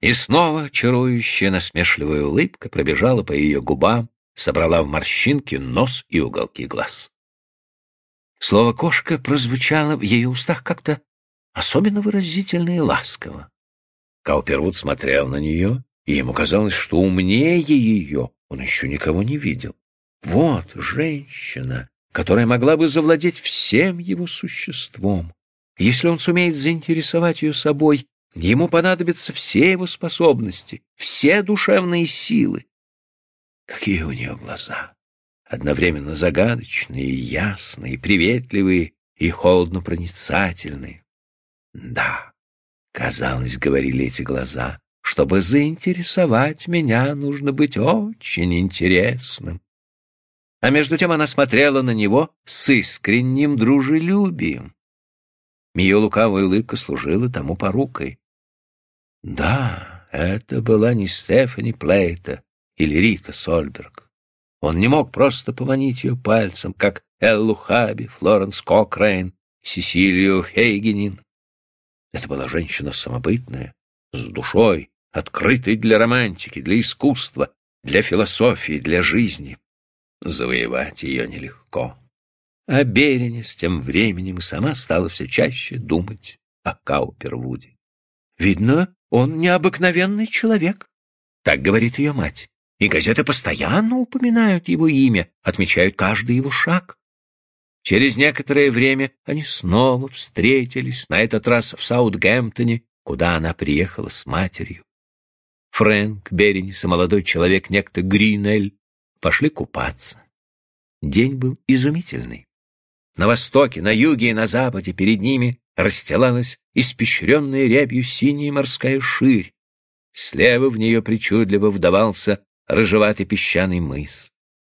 И снова чарующая насмешливая улыбка пробежала по ее губам, собрала в морщинки нос и уголки глаз. Слово «кошка» прозвучало в ее устах как-то особенно выразительно и ласково. Каупервуд смотрел на нее, и ему казалось, что умнее ее он еще никого не видел. Вот женщина, которая могла бы завладеть всем его существом. Если он сумеет заинтересовать ее собой, ему понадобятся все его способности, все душевные силы. Какие у нее глаза! Одновременно загадочные, ясные, приветливые и холодно проницательные. Да, казалось, говорили эти глаза, чтобы заинтересовать меня, нужно быть очень интересным. А между тем она смотрела на него с искренним дружелюбием. Ее лукавая улыбка служила тому порукой. Да, это была не Стефани Плейта или Рита Сольберг. Он не мог просто поманить ее пальцем, как Эллу Хаби, Флоренс Кокрейн, Сесилию Хейгенин. Это была женщина самобытная, с душой, открытый для романтики, для искусства, для философии, для жизни. Завоевать ее нелегко. А Беренис тем временем и сама стала все чаще думать о Каупервуде. Видно, он необыкновенный человек, так говорит ее мать. И газеты постоянно упоминают его имя, отмечают каждый его шаг. Через некоторое время они снова встретились, на этот раз в Саутгемптоне, куда она приехала с матерью. Фрэнк, Беренис и молодой человек, некто Гринель, пошли купаться. День был изумительный. На востоке, на юге и на западе перед ними расстилалась испещренная рябью синяя морская ширь. Слева в нее причудливо вдавался рыжеватый песчаный мыс.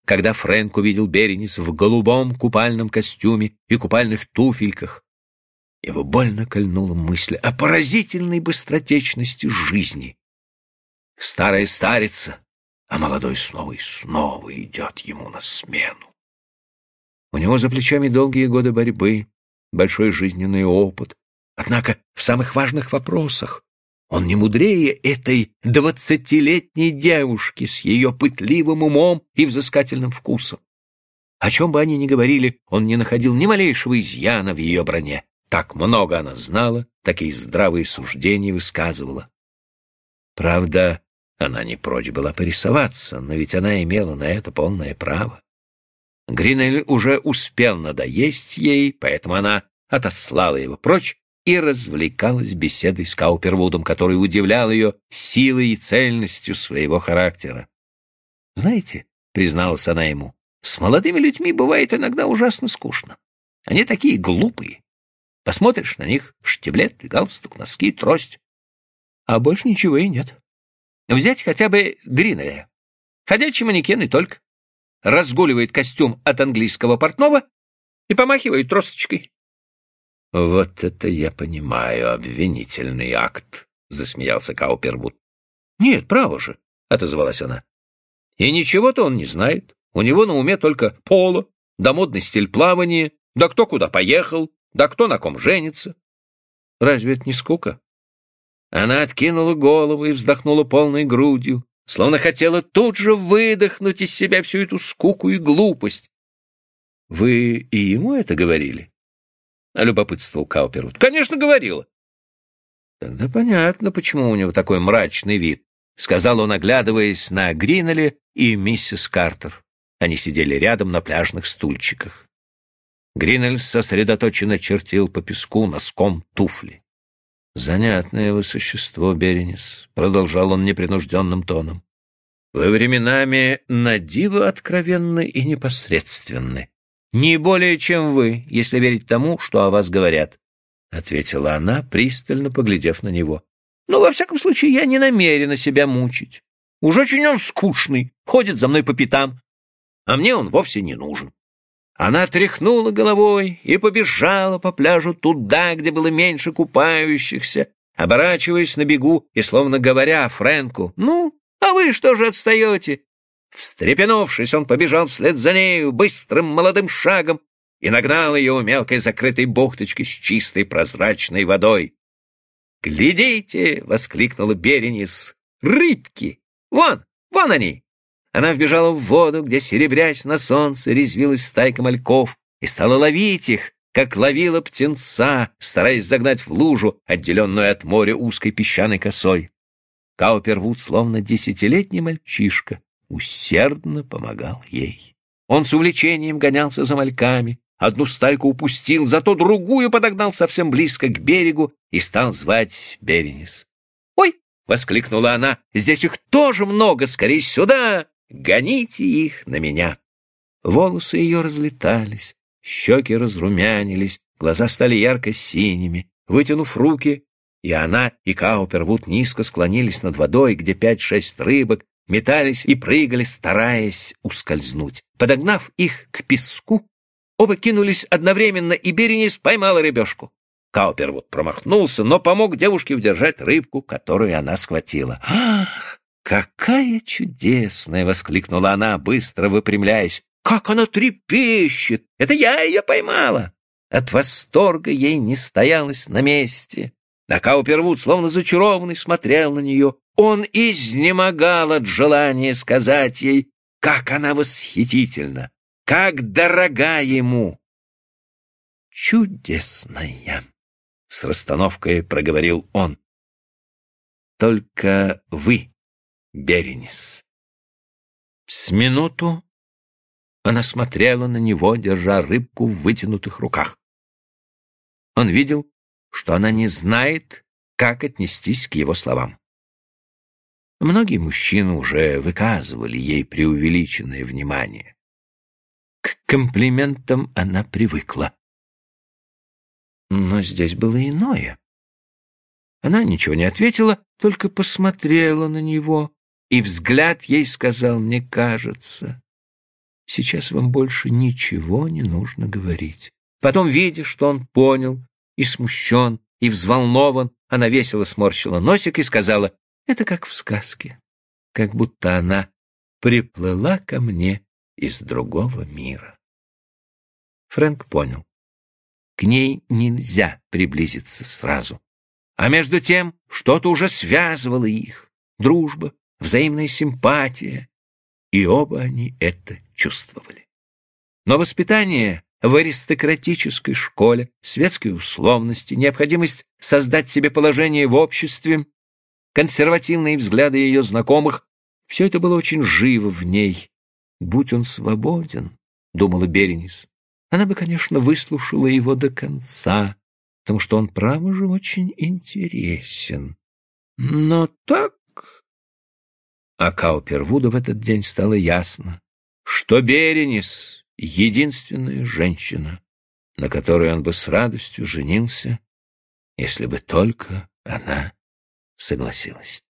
Когда Фрэнк увидел Беренис в голубом купальном костюме и купальных туфельках, его больно кольнула мысль о поразительной быстротечности жизни, Старая старится, а молодой снова и снова идет ему на смену. У него за плечами долгие годы борьбы, большой жизненный опыт. Однако в самых важных вопросах он не мудрее этой двадцатилетней девушки с ее пытливым умом и взыскательным вкусом. О чем бы они ни говорили, он не находил ни малейшего изъяна в ее броне. Так много она знала, такие здравые суждения высказывала. Правда, она не прочь была порисоваться, но ведь она имела на это полное право. Гринель уже успел надоесть ей, поэтому она отослала его прочь и развлекалась беседой с Каупервудом, который удивлял ее силой и цельностью своего характера. «Знаете», — призналась она ему, — «с молодыми людьми бывает иногда ужасно скучно. Они такие глупые. Посмотришь на них — штиблет, галстук, носки, трость. А больше ничего и нет. Взять хотя бы Гринеля. Ходячий манекен и только. Разгуливает костюм от английского портного и помахивает тросточкой. — Вот это я понимаю, обвинительный акт, — засмеялся Каупервуд. — Нет, право же, — отозвалась она. — И ничего-то он не знает. У него на уме только поло, да модный стиль плавания, да кто куда поехал, да кто на ком женится. Разве это не скука? Она откинула голову и вздохнула полной грудью, словно хотела тут же выдохнуть из себя всю эту скуку и глупость. — Вы и ему это говорили? — любопытствовал Каупервуд. — Конечно, говорила. — Тогда понятно, почему у него такой мрачный вид, — сказал он, оглядываясь на Гринелли и миссис Картер. Они сидели рядом на пляжных стульчиках. Гринель сосредоточенно чертил по песку носком туфли. «Занятное вы существо, Беренис», — продолжал он непринужденным тоном. «Вы временами надиво откровенны и непосредственны. Не более, чем вы, если верить тому, что о вас говорят», — ответила она, пристально поглядев на него. «Но, во всяком случае, я не намерена себя мучить. Уж очень он скучный, ходит за мной по пятам, а мне он вовсе не нужен. Она тряхнула головой и побежала по пляжу туда, где было меньше купающихся, оборачиваясь на бегу и словно говоря Фрэнку, «Ну, а вы что же отстаете?» Встрепенувшись, он побежал вслед за нею быстрым молодым шагом и нагнал ее у мелкой закрытой бухточки с чистой прозрачной водой. «Глядите!» — воскликнула Беренис. «Рыбки! Вон, вон они!» Она вбежала в воду, где, серебрясь на солнце, резвилась стайка мальков, и стала ловить их, как ловила птенца, стараясь загнать в лужу, отделенную от моря узкой песчаной косой. Каупервуд, словно десятилетний мальчишка, усердно помогал ей. Он с увлечением гонялся за мальками, одну стайку упустил, зато другую подогнал совсем близко к берегу и стал звать Беренис. «Ой!» — воскликнула она. «Здесь их тоже много! Скорей сюда! Гоните их на меня!» Волосы ее разлетались, щеки разрумянились, глаза стали ярко-синими. Вытянув руки, и она, и Каупервуд низко склонились над водой, где пять-шесть рыбок метались и прыгали, стараясь ускользнуть. Подогнав их к песку, оба кинулись одновременно, и Беренис поймала рыбешку. Каупервуд промахнулся, но помог девушке удержать рыбку, которую она схватила. «Ах, какая чудесная!» — воскликнула она, быстро выпрямляясь. Как она трепещет! Это я ее поймала!» От восторга ей не стоялось на месте. А Каупервуд, словно зачарованный, смотрел на нее. Он изнемогал от желания сказать ей, как она восхитительна, как дорога ему. «Чудесная!» — с расстановкой проговорил он. «Только вы, Беренис». С минуту она смотрела на него, держа рыбку в вытянутых руках. Он видел, что она не знает, как отнестись к его словам. Многие мужчины уже выказывали ей преувеличенное внимание. К комплиментам она привыкла. Но здесь было иное. Она ничего не ответила, только посмотрела на него, и взгляд ей сказал, мне кажется, Сейчас вам больше ничего не нужно говорить. Потом, видя, что он понял, и смущен, и взволнован, она весело сморщила носик и сказала, это как в сказке, как будто она приплыла ко мне из другого мира. Фрэнк понял. К ней нельзя приблизиться сразу. А между тем что-то уже связывало их. Дружба, взаимная симпатия, и оба они это чувствовали. Но воспитание в аристократической школе, светские условности, необходимость создать себе положение в обществе, консервативные взгляды ее знакомых — все это было очень живо в ней. «Будь он свободен», — думала Беренис, — она бы, конечно, выслушала его до конца, потому что он, право же, очень интересен. Но так а Каупервуду в этот день стало ясно, что Беренис — единственная женщина, на которой он бы с радостью женился, если бы только она согласилась.